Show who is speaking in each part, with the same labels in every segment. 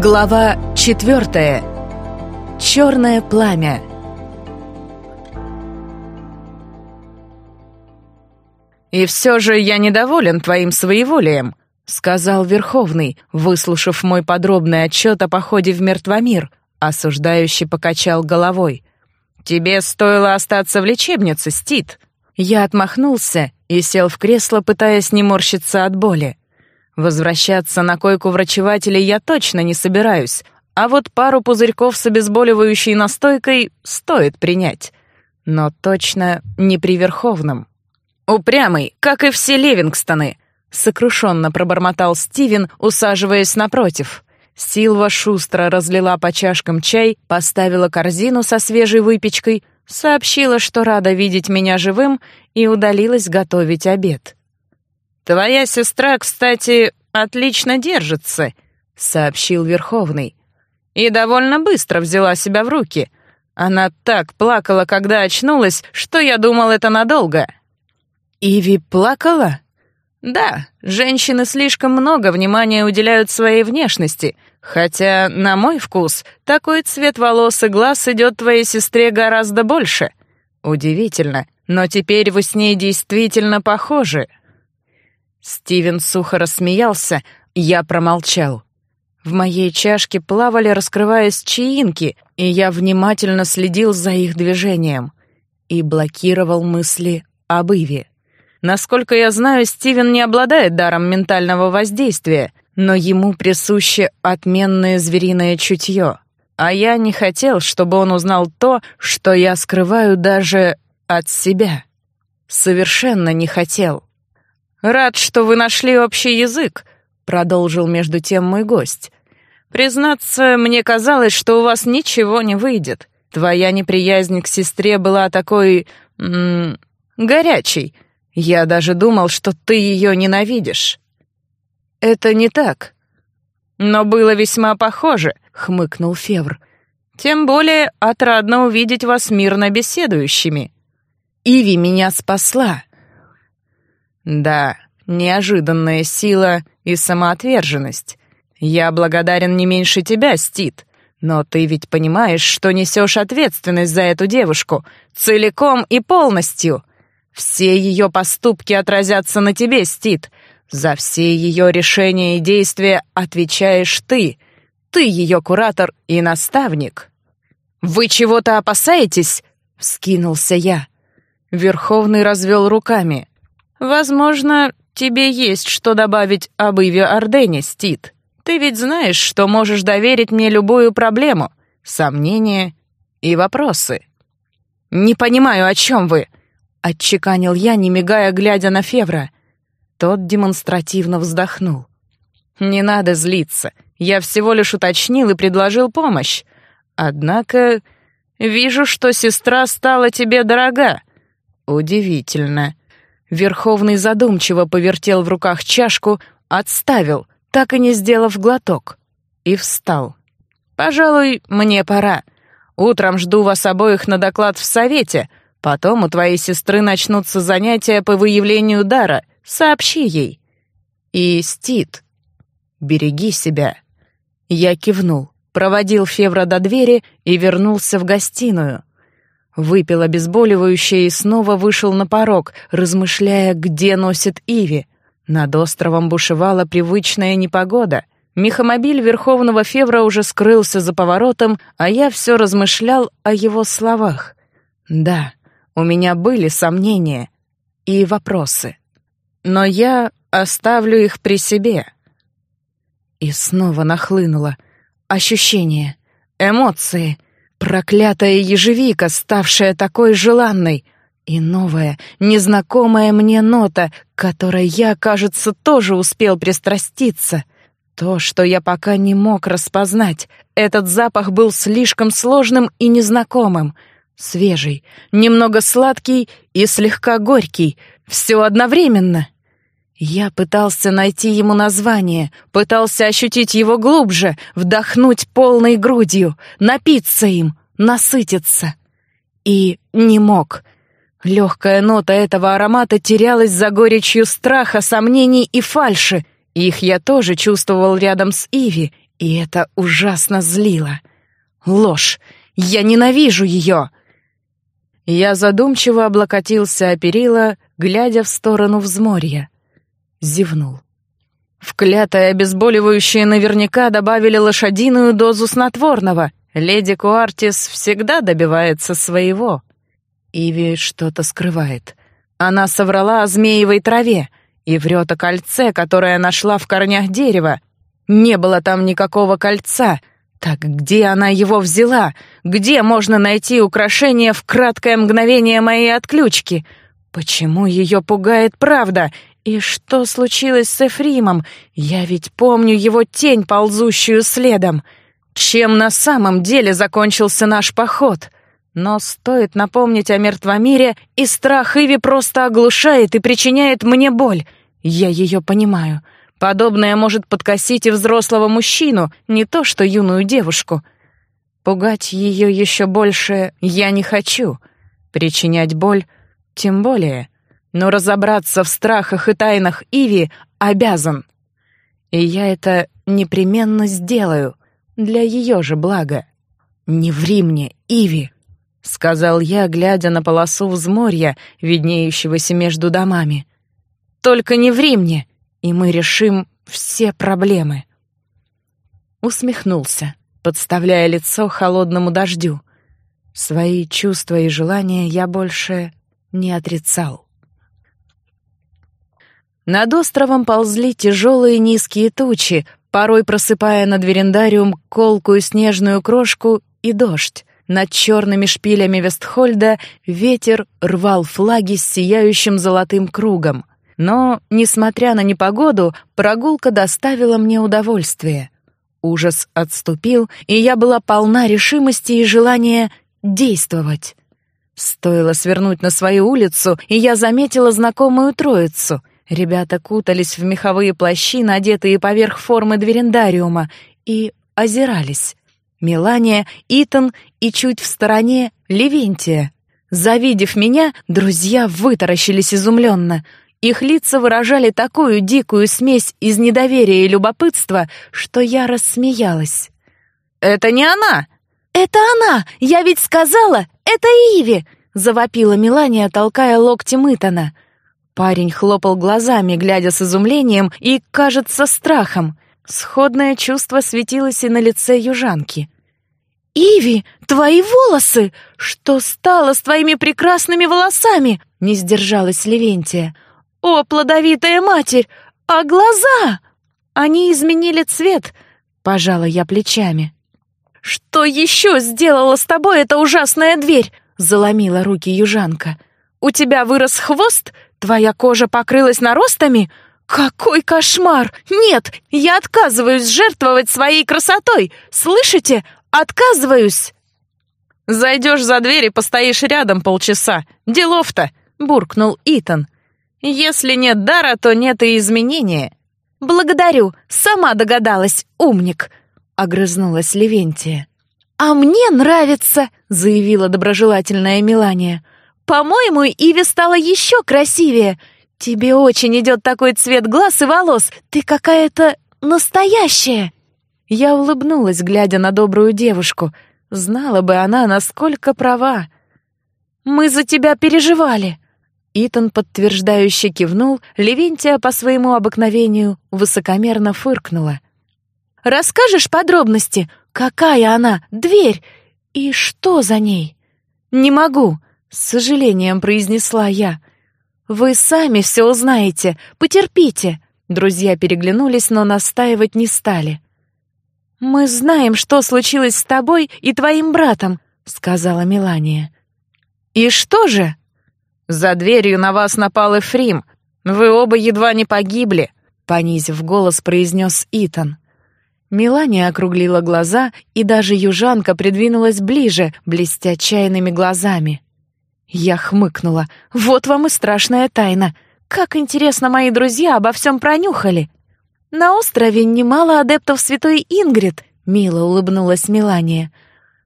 Speaker 1: Глава четвертая. Черное пламя. «И все же я недоволен твоим своеволием», — сказал Верховный, выслушав мой подробный отчет о походе в Мертвомир, осуждающий покачал головой. «Тебе стоило остаться в лечебнице, Стит». Я отмахнулся и сел в кресло, пытаясь не морщиться от боли. Возвращаться на койку врачевателя я точно не собираюсь, а вот пару пузырьков с обезболивающей настойкой стоит принять. Но точно не при Верховном. «Упрямый, как и все Левингстоны», — сокрушенно пробормотал Стивен, усаживаясь напротив. Силва шустро разлила по чашкам чай, поставила корзину со свежей выпечкой, сообщила, что рада видеть меня живым, и удалилась готовить обед. «Твоя сестра, кстати, отлично держится», — сообщил Верховный. «И довольно быстро взяла себя в руки. Она так плакала, когда очнулась, что я думал, это надолго». «Иви плакала?» «Да, женщины слишком много внимания уделяют своей внешности, хотя, на мой вкус, такой цвет волос и глаз идет твоей сестре гораздо больше. Удивительно, но теперь вы с ней действительно похожи». Стивен сухо рассмеялся, я промолчал. В моей чашке плавали, раскрываясь чаинки, и я внимательно следил за их движением и блокировал мысли об Иве. Насколько я знаю, Стивен не обладает даром ментального воздействия, но ему присуще отменное звериное чутье. А я не хотел, чтобы он узнал то, что я скрываю даже от себя. Совершенно не хотел. «Рад, что вы нашли общий язык», — продолжил между тем мой гость. «Признаться, мне казалось, что у вас ничего не выйдет. Твоя неприязнь к сестре была такой... М -м, горячей. Я даже думал, что ты ее ненавидишь». «Это не так». «Но было весьма похоже», — хмыкнул Февр. «Тем более отрадно увидеть вас мирно беседующими». «Иви меня спасла», да, неожиданная сила и самоотверженность. Я благодарен не меньше тебя, Стит. Но ты ведь понимаешь, что несешь ответственность за эту девушку целиком и полностью. Все ее поступки отразятся на тебе, Стит. За все ее решения и действия отвечаешь ты. Ты ее куратор и наставник. «Вы чего-то опасаетесь?» — вскинулся я. Верховный развел руками. «Возможно, тебе есть что добавить об Иве Ордене, Стит. Ты ведь знаешь, что можешь доверить мне любую проблему, сомнения и вопросы». «Не понимаю, о чем вы?» — отчеканил я, не мигая, глядя на Февра. Тот демонстративно вздохнул. «Не надо злиться. Я всего лишь уточнил и предложил помощь. Однако вижу, что сестра стала тебе дорога. Удивительно. Верховный задумчиво повертел в руках чашку, отставил, так и не сделав глоток, и встал. «Пожалуй, мне пора. Утром жду вас обоих на доклад в совете. Потом у твоей сестры начнутся занятия по выявлению дара. Сообщи ей. И, Стит, береги себя». Я кивнул, проводил Февра до двери и вернулся в гостиную. Выпил обезболивающее и снова вышел на порог, размышляя, где носит Иви. Над островом бушевала привычная непогода. Мехомобиль Верховного Февра уже скрылся за поворотом, а я все размышлял о его словах. Да, у меня были сомнения и вопросы. Но я оставлю их при себе. И снова нахлынуло. Ощущение, эмоции — Проклятая ежевика, ставшая такой желанной. И новая, незнакомая мне нота, которой я, кажется, тоже успел пристраститься. То, что я пока не мог распознать. Этот запах был слишком сложным и незнакомым. Свежий, немного сладкий и слегка горький. Все одновременно. Я пытался найти ему название, пытался ощутить его глубже, вдохнуть полной грудью, напиться им, насытиться. И не мог. Легкая нота этого аромата терялась за горечью страха, сомнений и фальши. Их я тоже чувствовал рядом с Иви, И это ужасно злило. Ложь! Я ненавижу ее! Я задумчиво облокотился о перила, глядя в сторону взморья. Зевнул. В клятое обезболивающее наверняка добавили лошадиную дозу снотворного. Леди Куартис всегда добивается своего. Иви что-то скрывает. Она соврала о змеевой траве и врет о кольце, которое нашла в корнях дерева. Не было там никакого кольца — так где она его взяла? Где можно найти украшение в краткое мгновение моей отключки? Почему ее пугает правда? И что случилось с Эфримом? Я ведь помню его тень, ползущую следом. Чем на самом деле закончился наш поход? Но стоит напомнить о мертвомире, и страх Иви просто оглушает и причиняет мне боль. Я ее понимаю. Подобное может подкосить и взрослого мужчину, не то что юную девушку. Пугать ее еще больше я не хочу. Причинять боль тем более. Но разобраться в страхах и тайнах Иви обязан. И я это непременно сделаю для ее же блага. «Не ври мне, Иви!» — сказал я, глядя на полосу взморья, виднеющегося между домами. «Только не ври мне!» и мы решим все проблемы. Усмехнулся, подставляя лицо холодному дождю. Свои чувства и желания я больше не отрицал. Над островом ползли тяжелые низкие тучи, порой просыпая над верендариум колкую снежную крошку и дождь. Над черными шпилями Вестхольда ветер рвал флаги с сияющим золотым кругом. Но, несмотря на непогоду, прогулка доставила мне удовольствие. Ужас отступил, и я была полна решимости и желания действовать. Стоило свернуть на свою улицу, и я заметила знакомую троицу. Ребята кутались в меховые плащи, надетые поверх формы дверендариума, и озирались. Мелания, Итан и чуть в стороне Левентия. Завидев меня, друзья вытаращились изумленно — их лица выражали такую дикую смесь из недоверия и любопытства, что я рассмеялась. «Это не она!» «Это она! Я ведь сказала! Это Иви!» — завопила Мелания, толкая локтем Итана. Парень хлопал глазами, глядя с изумлением и, кажется, страхом. Сходное чувство светилось и на лице южанки. «Иви, твои волосы! Что стало с твоими прекрасными волосами?» — не сдержалась Левентия. «О, плодовитая матерь! А глаза!» «Они изменили цвет», — пожала я плечами. «Что еще сделала с тобой эта ужасная дверь?» — заломила руки южанка. «У тебя вырос хвост? Твоя кожа покрылась наростами? Какой кошмар! Нет, я отказываюсь жертвовать своей красотой! Слышите? Отказываюсь!» «Зайдешь за дверь и постоишь рядом полчаса. Делов-то!» — буркнул Итан. Если нет дара, то нет и изменения. Благодарю, сама догадалась, умник, огрызнулась Левентия. А мне нравится, заявила доброжелательная Милания. По-моему, Иви стала еще красивее. Тебе очень идет такой цвет глаз и волос. Ты какая-то настоящая. Я улыбнулась, глядя на добрую девушку. Знала бы она, насколько права. Мы за тебя переживали. Итан подтверждающе кивнул, Левентия по своему обыкновению высокомерно фыркнула. «Расскажешь подробности? Какая она? Дверь? И что за ней?» «Не могу», — с сожалением произнесла я. «Вы сами все узнаете. Потерпите». Друзья переглянулись, но настаивать не стали. «Мы знаем, что случилось с тобой и твоим братом», — сказала Мелания. «И что же?» «За дверью на вас напал Эфрим. Вы оба едва не погибли», — понизив голос, произнес Итан. Мелания округлила глаза, и даже южанка придвинулась ближе, блестя чайными глазами. Я хмыкнула. «Вот вам и страшная тайна. Как интересно мои друзья обо всем пронюхали!» «На острове немало адептов святой Ингрид», — мило улыбнулась Мелания.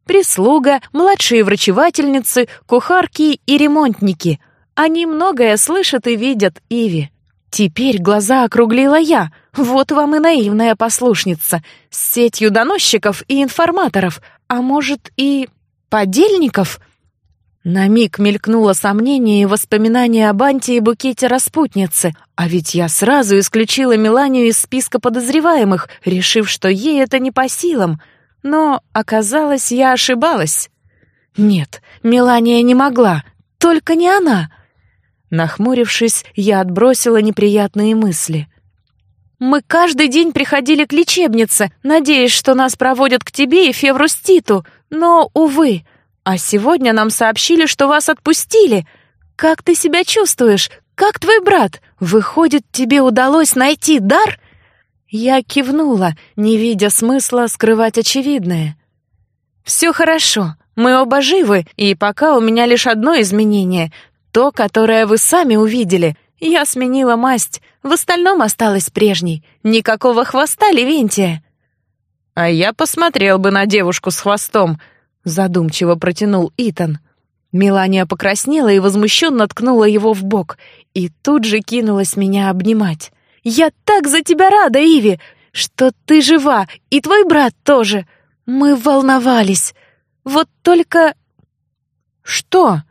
Speaker 1: «Прислуга, младшие врачевательницы, кухарки и ремонтники — они многое слышат и видят, Иви. Теперь глаза округлила я. Вот вам и наивная послушница. С сетью доносчиков и информаторов. А может и подельников? На миг мелькнуло сомнение и воспоминание об Анте и букете распутницы. А ведь я сразу исключила Меланию из списка подозреваемых, решив, что ей это не по силам. Но оказалось, я ошибалась. Нет, Мелания не могла. Только не она. Нахмурившись, я отбросила неприятные мысли. «Мы каждый день приходили к лечебнице, надеясь, что нас проводят к тебе и Февруститу, но, увы. А сегодня нам сообщили, что вас отпустили. Как ты себя чувствуешь? Как твой брат? Выходит, тебе удалось найти дар?» Я кивнула, не видя смысла скрывать очевидное. «Все хорошо. Мы оба живы, и пока у меня лишь одно изменение то, которое вы сами увидели. Я сменила масть, в остальном осталась прежней. Никакого хвоста, Левентия». «А я посмотрел бы на девушку с хвостом», — задумчиво протянул Итан. Мелания покраснела и возмущенно ткнула его в бок, и тут же кинулась меня обнимать. «Я так за тебя рада, Иви, что ты жива, и твой брат тоже. Мы волновались. Вот только...» «Что?»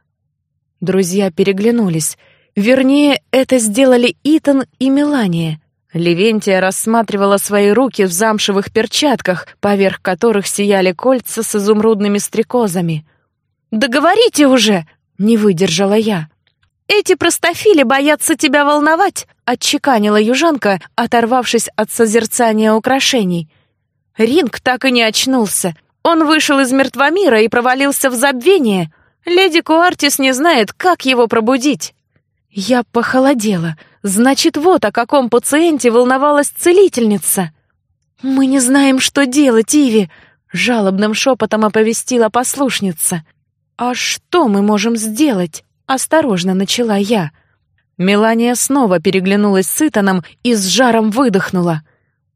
Speaker 1: Друзья переглянулись. Вернее, это сделали Итан и Мелания. Левентия рассматривала свои руки в замшевых перчатках, поверх которых сияли кольца с изумрудными стрекозами. «Договорите уже!» — не выдержала я. «Эти простофили боятся тебя волновать», — отчеканила южанка, оторвавшись от созерцания украшений. Ринг так и не очнулся. Он вышел из мертвомира и провалился в забвение — Леди Куартис не знает, как его пробудить. Я похолодела. Значит, вот о каком пациенте волновалась целительница. Мы не знаем, что делать, Иви, жалобным шепотом оповестила послушница. А что мы можем сделать? Осторожно начала я. Мелания снова переглянулась с Итаном и с жаром выдохнула.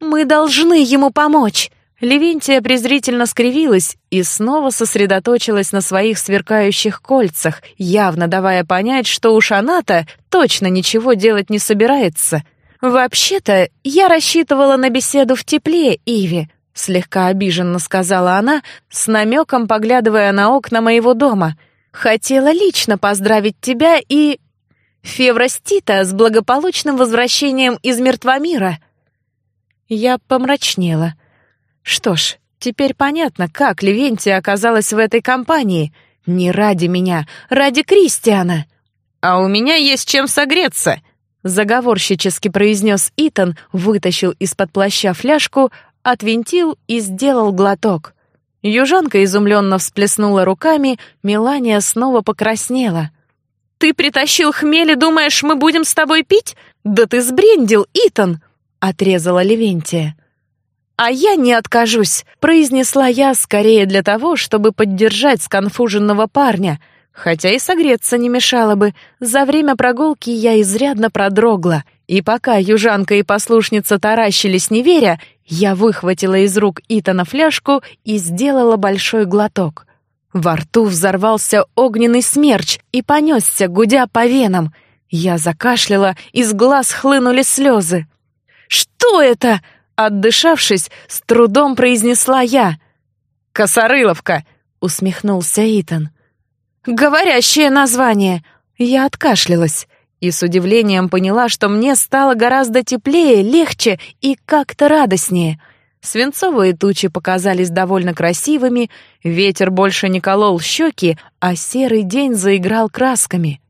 Speaker 1: «Мы должны ему помочь!» Левинтия презрительно скривилась и снова сосредоточилась на своих сверкающих кольцах, явно давая понять, что уж она-то точно ничего делать не собирается. «Вообще-то, я рассчитывала на беседу в тепле, Иви», — слегка обиженно сказала она, с намеком поглядывая на окна моего дома. «Хотела лично поздравить тебя и...» «Февростита с благополучным возвращением из мертвомира». Я помрачнела — что ж, теперь понятно, как Левентия оказалась в этой компании. Не ради меня, ради Кристиана. А у меня есть чем согреться, заговорщически произнес Итан, вытащил из-под плаща фляжку, отвинтил и сделал глоток. Южанка изумленно всплеснула руками, Мелания снова покраснела. «Ты притащил хмель и думаешь, мы будем с тобой пить? Да ты сбрендил, Итан!» — отрезала Левентия. «А я не откажусь», — произнесла я скорее для того, чтобы поддержать сконфуженного парня, хотя и согреться не мешало бы. За время прогулки я изрядно продрогла, и пока южанка и послушница таращились не веря, я выхватила из рук Итана фляжку и сделала большой глоток. Во рту взорвался огненный смерч и понесся, гудя по венам. Я закашляла, из глаз хлынули слезы. «Что это?» Отдышавшись, с трудом произнесла я. «Косорыловка!» — усмехнулся Итан. «Говорящее название!» Я откашлялась и с удивлением поняла, что мне стало гораздо теплее, легче и как-то радостнее. Свинцовые тучи показались довольно красивыми, ветер больше не колол щеки, а серый день заиграл красками.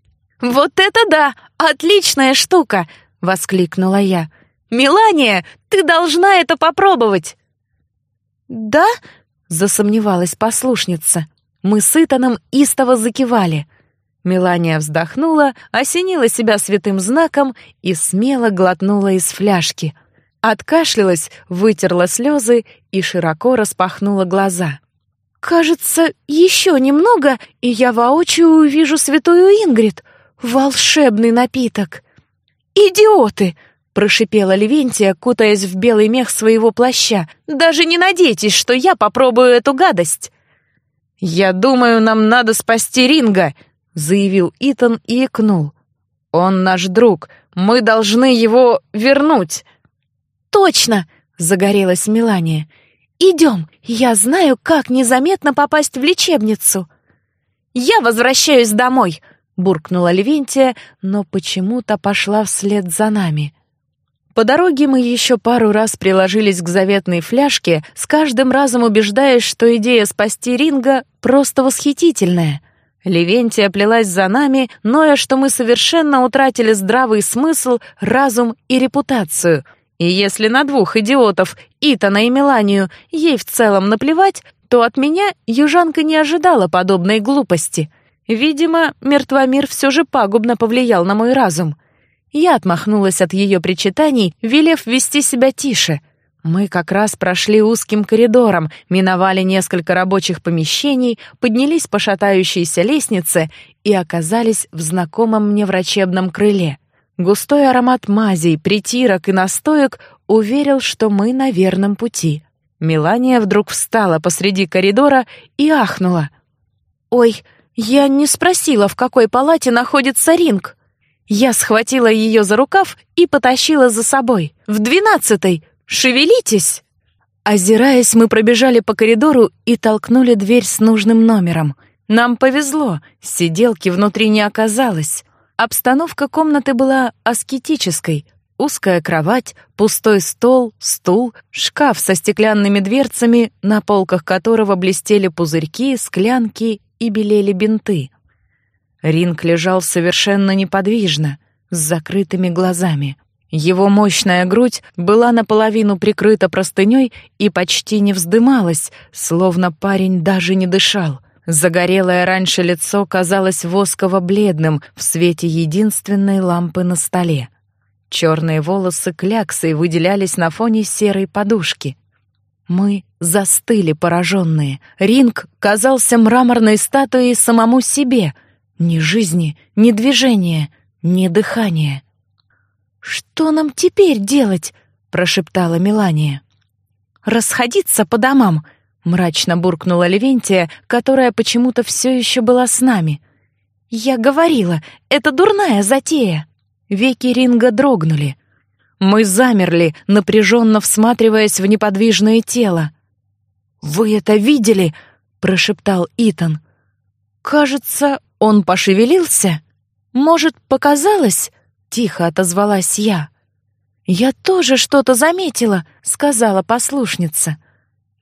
Speaker 1: «Вот это да! Отличная штука!» — воскликнула я. «Мелания, ты должна это попробовать!» «Да?» — засомневалась послушница. Мы с Итаном истово закивали. Мелания вздохнула, осенила себя святым знаком и смело глотнула из фляжки. Откашлялась, вытерла слезы и широко распахнула глаза. «Кажется, еще немного, и я воочию увижу святую Ингрид. Волшебный напиток!» «Идиоты!» Прошипела Левентия, кутаясь в белый мех своего плаща. «Даже не надейтесь, что я попробую эту гадость!» «Я думаю, нам надо спасти Ринга», — заявил Итан и икнул. Он наш друг. Мы должны его вернуть.
Speaker 2: Точно, загорелась Мелания. Идем, я знаю, как незаметно попасть в лечебницу. Я возвращаюсь домой, буркнула Левентия, но почему-то пошла вслед за нами. По дороге мы еще пару раз приложились к заветной фляжке, с каждым разом убеждаясь, что идея спасти Ринга просто восхитительная. Левентия плелась за нами, ноя, что мы совершенно утратили здравый смысл, разум и репутацию. И если на двух идиотов, Итана и Меланию, ей в целом наплевать, то от меня южанка не ожидала подобной глупости. Видимо, мертвомир все же пагубно повлиял на мой разум. Я отмахнулась от ее причитаний, велев вести себя тише. Мы как раз прошли узким коридором, миновали несколько рабочих помещений, поднялись по шатающейся лестнице и оказались в знакомом мне врачебном крыле. Густой аромат мазей, притирок и настоек уверил, что мы на верном пути. Мелания вдруг встала посреди коридора и ахнула. «Ой, я не спросила, в какой палате находится Ринг». Я схватила ее за рукав и потащила за собой. «В двенадцатой! Шевелитесь!» Озираясь, мы пробежали по коридору и толкнули дверь с нужным номером. Нам повезло, сиделки внутри не оказалось. Обстановка комнаты была аскетической. Узкая кровать, пустой стол, стул, шкаф со стеклянными дверцами, на полках которого блестели пузырьки, склянки и белели бинты. Ринг лежал совершенно неподвижно, с закрытыми глазами. Его мощная грудь была наполовину прикрыта простыней и почти не вздымалась, словно парень даже не дышал. Загорелое раньше лицо казалось восково-бледным в свете единственной лампы на столе. Черные волосы кляксой выделялись на фоне серой подушки. Мы застыли пораженные. Ринг казался мраморной статуей самому себе — ни жизни, ни движения, ни дыхания. «Что нам теперь делать?» — прошептала Мелания. «Расходиться по домам», — мрачно буркнула Левентия, которая почему-то все еще была с нами. «Я говорила, это дурная затея». Веки Ринга дрогнули. Мы замерли, напряженно всматриваясь в неподвижное тело. «Вы это видели?» — прошептал Итан. «Кажется, он пошевелился? Может, показалось? Тихо отозвалась я. Я тоже что-то заметила, сказала послушница.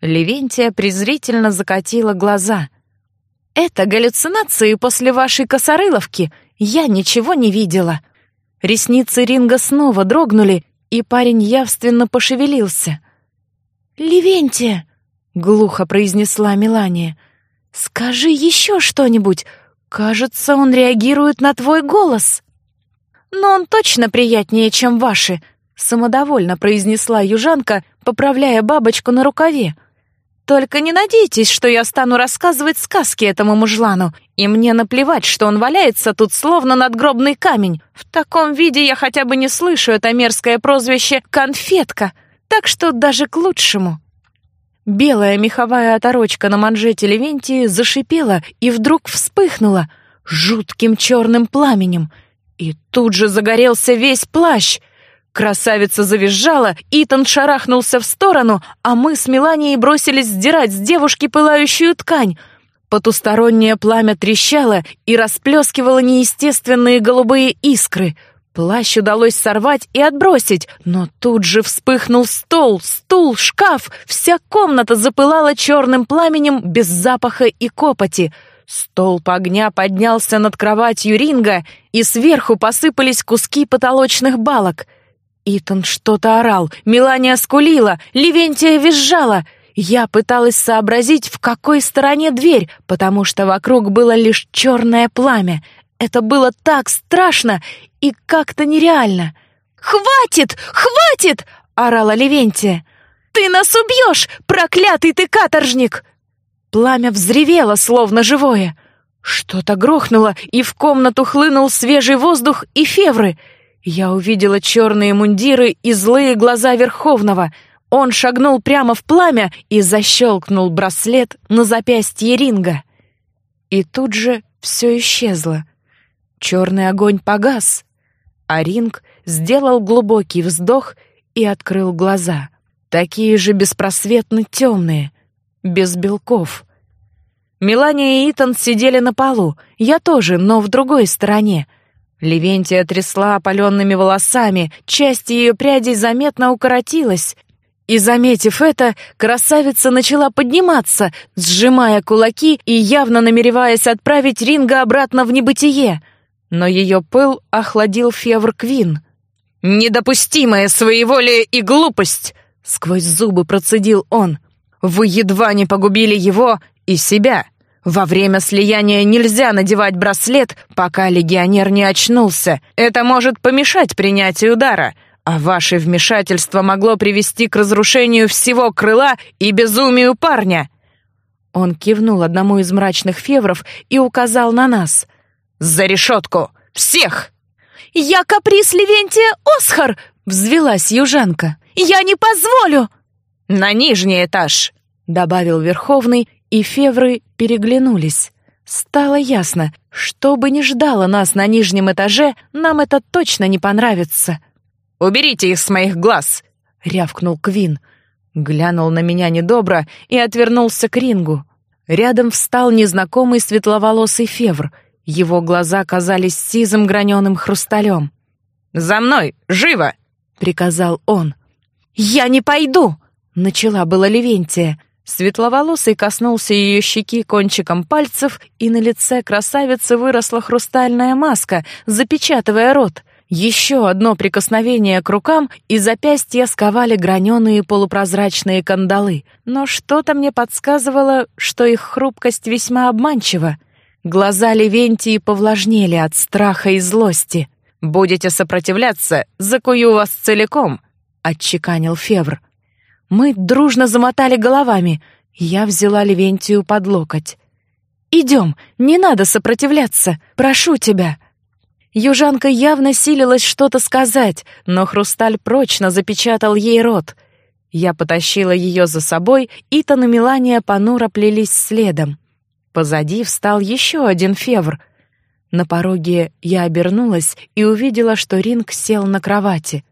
Speaker 2: Левентия презрительно закатила глаза. Это галлюцинации после вашей косорыловки. Я ничего не видела. Ресницы Ринга снова дрогнули, и парень явственно пошевелился. «Левентия!» — глухо произнесла Мелания. «Скажи еще что-нибудь, Кажется, он реагирует на твой голос. Но он точно приятнее, чем ваши, самодовольно произнесла южанка, поправляя бабочку на рукаве. Только не надейтесь, что я стану рассказывать сказки этому мужлану, и мне наплевать, что он валяется тут словно надгробный камень. В таком виде я хотя бы не слышу это мерзкое прозвище «конфетка», так что даже к лучшему. Белая меховая оторочка на манжете Левентии зашипела и вдруг вспыхнула жутким черным пламенем. И тут же загорелся весь плащ. Красавица завизжала, Итан шарахнулся в сторону, а мы с Меланией бросились сдирать с девушки пылающую ткань. Потустороннее пламя трещало и расплескивало неестественные голубые искры — Плащ удалось сорвать и отбросить, но тут же вспыхнул стол, стул, шкаф. Вся комната запылала черным пламенем без запаха и копоти. Столб огня поднялся над кроватью Ринга, и сверху посыпались куски потолочных балок. Итан что-то орал, Мелания скулила, Ливентия визжала. Я пыталась сообразить, в какой стороне дверь, потому что вокруг было лишь черное пламя. Это было так страшно и как-то нереально. «Хватит! Хватит!» — орала Левентия. «Ты нас убьешь, проклятый ты каторжник!» Пламя взревело, словно живое. Что-то грохнуло, и в комнату хлынул свежий воздух и февры. Я увидела черные мундиры и злые глаза Верховного. Он шагнул прямо в пламя и защелкнул браслет на запястье ринга. И тут же все исчезло. Черный огонь погас.
Speaker 1: А Ринг сделал глубокий вздох и открыл глаза. Такие же беспросветно темные, без белков. Мелания и Итан сидели на полу, я тоже, но в другой стороне. Левентия трясла опаленными волосами, часть ее прядей заметно укоротилась. И, заметив это, красавица начала подниматься, сжимая кулаки и явно намереваясь отправить Ринга обратно в небытие. Но ее пыл охладил Февр Квин. «Недопустимая своеволие и глупость!» — сквозь зубы процедил он. «Вы едва не погубили его и себя!» Во время слияния нельзя надевать браслет, пока легионер не очнулся. Это может помешать принятию удара, а ваше вмешательство могло привести к разрушению всего крыла и безумию парня. Он кивнул одному из мрачных февров и указал на нас. За решетку! Всех!
Speaker 2: Я каприз Левентия Осхар! взвилась южанка. Я не позволю!
Speaker 1: На нижний этаж, добавил Верховный и февры переглянулись. Стало ясно, что бы ни ждало нас на нижнем этаже, нам это точно не понравится. «Уберите их с моих глаз!» — рявкнул Квин. Глянул на меня недобро и отвернулся к рингу. Рядом встал незнакомый светловолосый февр. Его глаза казались сизым граненым хрусталем. «За мной! Живо!» — приказал он.
Speaker 2: «Я не пойду!» — начала была Левентия.
Speaker 1: Светловолосый коснулся ее щеки кончиком пальцев, и на лице красавицы выросла хрустальная маска, запечатывая рот. Еще одно прикосновение к рукам, и запястья сковали граненые полупрозрачные кандалы. Но что-то мне подсказывало, что их хрупкость весьма обманчива. Глаза Левентии повлажнели от страха и злости. «Будете сопротивляться, закую вас целиком», — отчеканил Февр. Мы дружно замотали головами. Я взяла Левентию под локоть. «Идем, не надо сопротивляться, прошу тебя». Южанка явно силилась что-то сказать, но хрусталь прочно запечатал ей рот. Я потащила ее за собой, Итан и Мелания понуро плелись следом. Позади встал еще один февр. На пороге я обернулась и увидела, что Ринг сел на кровати.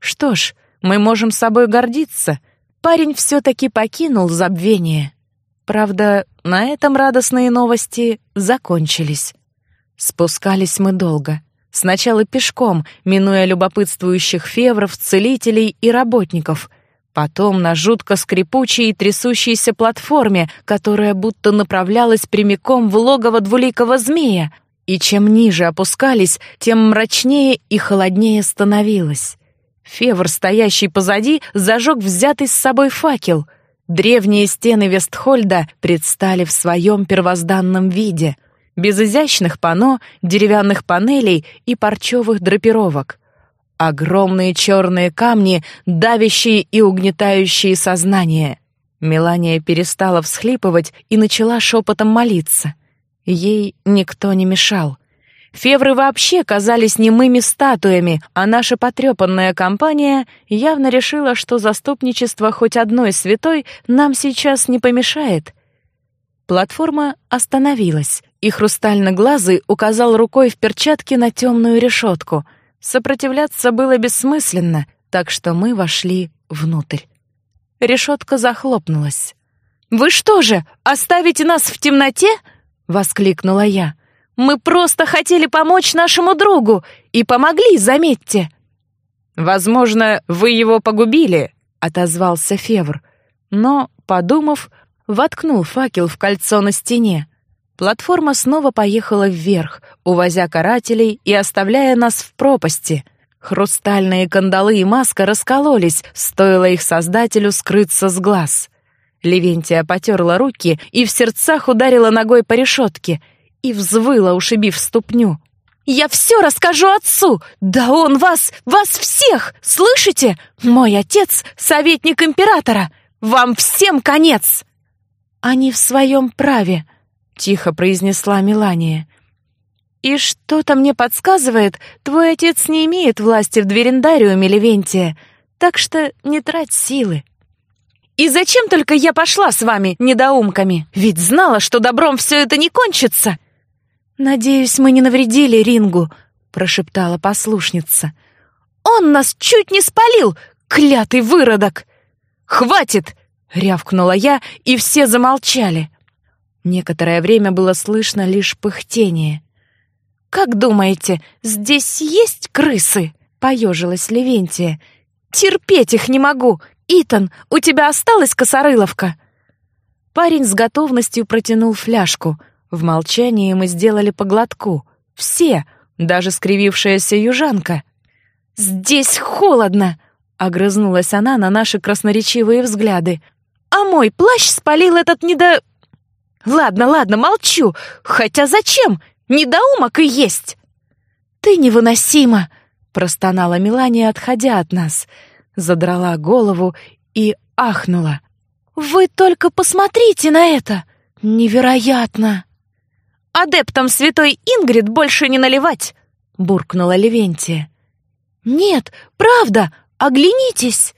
Speaker 1: Что ж, мы можем собой гордиться. Парень все-таки покинул забвение. Правда, на этом радостные новости закончились. Спускались мы долго. Сначала пешком, минуя любопытствующих февров, целителей и работников. Потом на жутко скрипучей и трясущейся платформе, которая будто направлялась прямиком в логово двуликого змея. И чем ниже опускались, тем мрачнее и холоднее становилось. Февр, стоящий позади, зажег взятый с собой факел. Древние стены Вестхольда предстали в своем первозданном виде, без изящных панно, деревянных панелей и парчевых драпировок. Огромные черные камни, давящие и угнетающие сознание. Мелания перестала всхлипывать и начала шепотом молиться. Ей никто не мешал. Февры вообще казались немыми статуями, а наша потрепанная компания явно решила, что заступничество хоть одной святой нам сейчас не помешает. Платформа остановилась, и хрустально-глазый указал рукой в перчатке на темную решетку. Сопротивляться было бессмысленно, так что мы вошли внутрь. Решетка захлопнулась. «Вы что же, оставите нас в темноте?» — воскликнула я. Мы просто хотели помочь нашему другу и помогли, заметьте. Возможно, вы его погубили, отозвался Февр, но, подумав, воткнул факел в кольцо на стене. Платформа снова поехала вверх, увозя карателей и оставляя нас в пропасти. Хрустальные кандалы и маска раскололись, стоило их создателю скрыться с глаз. Левентия потерла руки и в сердцах ударила ногой по решетке — и взвыла, ушибив ступню. «Я все расскажу отцу! Да он вас, вас всех! Слышите? Мой отец — советник императора! Вам всем конец!» «Они в своем праве», — тихо произнесла Мелания. «И что-то мне подсказывает, твой отец не имеет власти в Дверендариуме, Левентия, так что не трать силы». «И зачем только я пошла с вами, недоумками? Ведь знала, что добром все это не кончится!» «Надеюсь, мы не навредили Рингу», —
Speaker 2: прошептала послушница. «Он нас чуть не спалил, клятый выродок!» «Хватит!» — рявкнула я, и все замолчали. Некоторое время было слышно лишь пыхтение. «Как думаете, здесь есть крысы?» — поежилась Левентия. «Терпеть их не могу! Итан, у тебя осталась косорыловка?» Парень с готовностью протянул фляжку. В молчании мы сделали по глотку. Все, даже скривившаяся южанка. «Здесь холодно!» — огрызнулась она на наши красноречивые взгляды. «А мой плащ спалил этот недо...» «Ладно, ладно, молчу. Хотя зачем? Недоумок и есть!» «Ты невыносима!» — простонала Мелания, отходя от нас. Задрала голову и ахнула. «Вы только посмотрите на это! Невероятно!» «Адептам святой Ингрид больше не наливать!» — буркнула Левентия. «Нет, правда, оглянитесь!»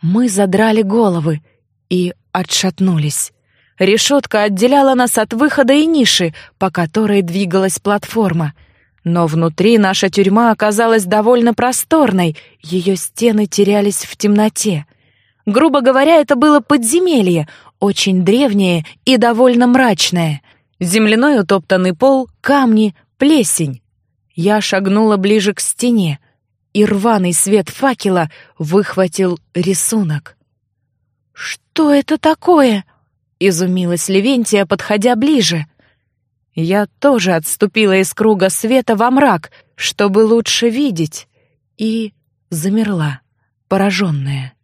Speaker 2: Мы задрали головы и отшатнулись. Решетка отделяла нас от выхода и ниши, по которой двигалась платформа. Но внутри наша тюрьма оказалась довольно просторной, ее стены терялись в темноте. Грубо говоря, это было подземелье, очень древнее и довольно мрачное. Земляной утоптанный пол, камни, плесень. Я шагнула ближе к стене, и рваный свет факела выхватил рисунок. «Что это такое?» — изумилась Левентия, подходя ближе. Я тоже отступила из круга света во мрак, чтобы лучше видеть, и замерла, пораженная.